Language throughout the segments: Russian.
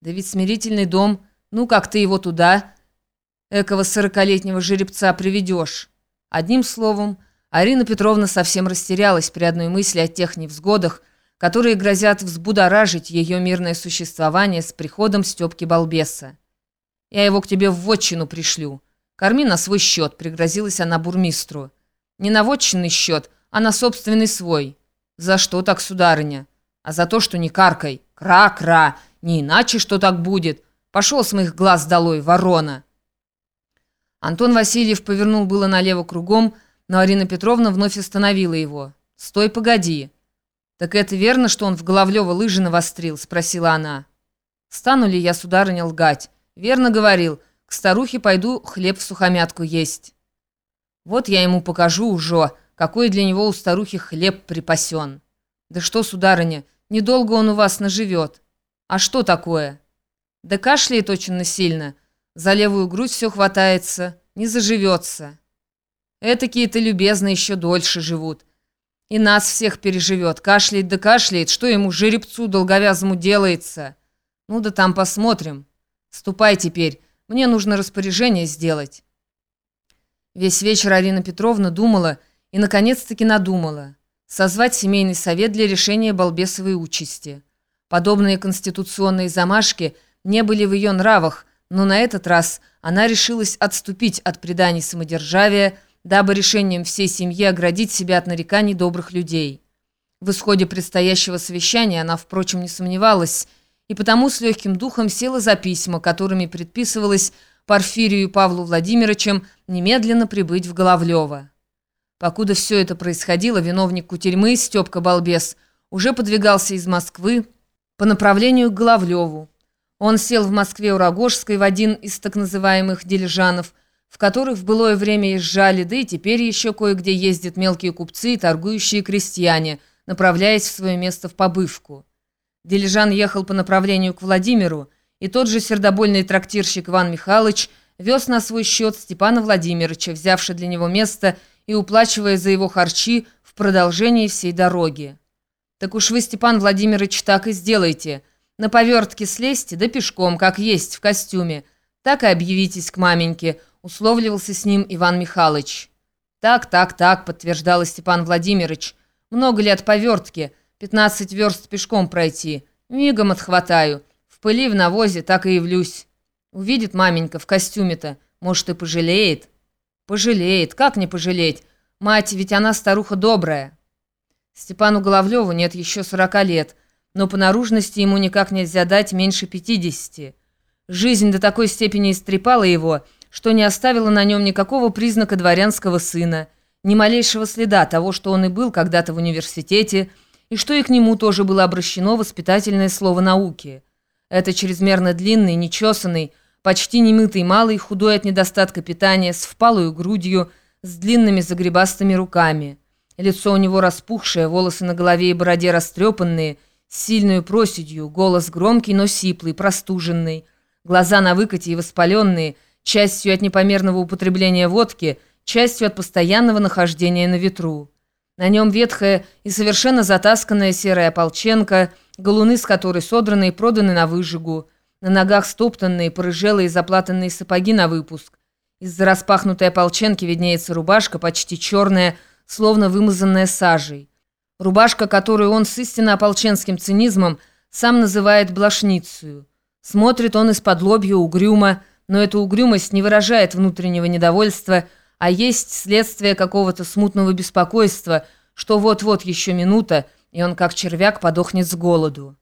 Да ведь смирительный дом, ну как ты его туда, экого сорокалетнего жеребца, приведешь? Одним словом, Арина Петровна совсем растерялась при одной мысли о тех невзгодах, которые грозят взбудоражить ее мирное существование с приходом Степки Балбеса. «Я его к тебе в вотчину пришлю. Корми на свой счет», — пригрозилась она бурмистру. «Не на вотчинный счет, а на собственный свой». «За что так, сударыня?» «А за то, что не каркай. Кра-кра. Не иначе, что так будет. Пошел с моих глаз долой, ворона!» Антон Васильев повернул было налево кругом, но Арина Петровна вновь остановила его. «Стой, погоди!» «Так это верно, что он в Головлёва лыжи навострил?» — спросила она. «Стану ли я, сударыня, лгать?» «Верно говорил. К старухе пойду хлеб в сухомятку есть». «Вот я ему покажу уже, какой для него у старухи хлеб припасен». «Да что, сударыня, недолго он у вас наживет». «А что такое?» «Да кашляет очень сильно. За левую грудь все хватается, не заживется». «Этакие-то любезно еще дольше живут. И нас всех переживет. Кашляет да кашляет. Что ему, жеребцу долговязому, делается? Ну да там посмотрим. Ступай теперь. Мне нужно распоряжение сделать. Весь вечер Арина Петровна думала и, наконец-таки, надумала. Созвать семейный совет для решения балбесовой участи. Подобные конституционные замашки не были в ее нравах, но на этот раз она решилась отступить от преданий самодержавия, дабы решением всей семьи оградить себя от нареканий добрых людей. В исходе предстоящего совещания она, впрочем, не сомневалась, и потому с легким духом села за письма, которыми предписывалось Порфирию Павлу Владимировичем немедленно прибыть в Головлево. Покуда все это происходило, виновник кутерьмы, Степка Балбес, уже подвигался из Москвы по направлению к Головлеву. Он сел в Москве у Рогожской в один из так называемых «дилижанов», в которых в былое время езжали, да и теперь еще кое-где ездят мелкие купцы и торгующие крестьяне, направляясь в свое место в побывку. Дилижан ехал по направлению к Владимиру, и тот же сердобольный трактирщик Иван Михайлович вез на свой счет Степана Владимировича, взявший для него место и уплачивая за его харчи в продолжении всей дороги. «Так уж вы, Степан Владимирович, так и сделайте. На повертке слезьте, да пешком, как есть, в костюме. Так и объявитесь к маменьке», условливался с ним Иван Михайлович. «Так, так, так», — подтверждал Степан Владимирович. «Много лет повертки, пятнадцать верст пешком пройти. Мигом отхватаю. В пыли, в навозе так и явлюсь. Увидит маменька в костюме-то, может, и пожалеет». «Пожалеет, как не пожалеть? Мать, ведь она старуха добрая». Степану Головлеву нет еще сорока лет, но по наружности ему никак нельзя дать меньше пятидесяти. Жизнь до такой степени истрепала его — что не оставило на нем никакого признака дворянского сына, ни малейшего следа того, что он и был когда-то в университете, и что и к нему тоже было обращено воспитательное слово науки. Это чрезмерно длинный, нечесанный, почти немытый малый, худой от недостатка питания, с впалой грудью, с длинными загребастыми руками. Лицо у него распухшее, волосы на голове и бороде растрепанные, с сильной проседью, голос громкий, но сиплый, простуженный, глаза на выкате и воспаленные – частью от непомерного употребления водки, частью от постоянного нахождения на ветру. На нем ветхая и совершенно затасканная серая ополченка, галуны с которой содраны и проданы на выжигу, на ногах стоптанные, порыжелые и заплатанные сапоги на выпуск. Из-за распахнутой ополченки виднеется рубашка, почти черная, словно вымазанная сажей. Рубашка, которую он с истинно ополченским цинизмом сам называет блошницею. Смотрит он из-под лобья угрюмо, но эта угрюмость не выражает внутреннего недовольства, а есть следствие какого-то смутного беспокойства, что вот-вот еще минута, и он как червяк подохнет с голоду.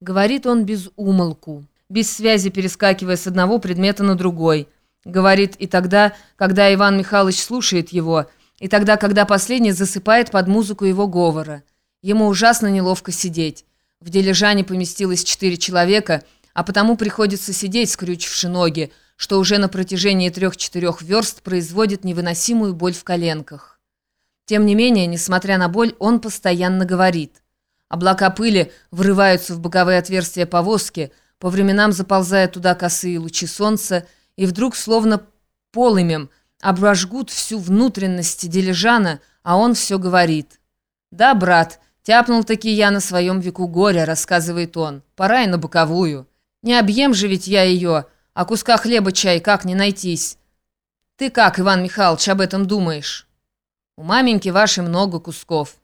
Говорит он без умолку, без связи перескакивая с одного предмета на другой. Говорит и тогда, когда Иван Михайлович слушает его, и тогда, когда последний засыпает под музыку его говора. Ему ужасно неловко сидеть. В дилижане поместилось четыре человека — а потому приходится сидеть, скрючивши ноги, что уже на протяжении трех-четырех верст производит невыносимую боль в коленках. Тем не менее, несмотря на боль, он постоянно говорит. Облака пыли врываются в боковые отверстия повозки, по временам заползая туда косые лучи солнца, и вдруг, словно полымем, обожгут всю внутренность дилижана, а он все говорит. «Да, брат, тяпнул-таки я на своем веку горя», — рассказывает он, — «пора и на боковую». Не объем же ведь я ее, а куска хлеба чай как не найтись. Ты как, Иван Михайлович, об этом думаешь? У маменьки вашей много кусков.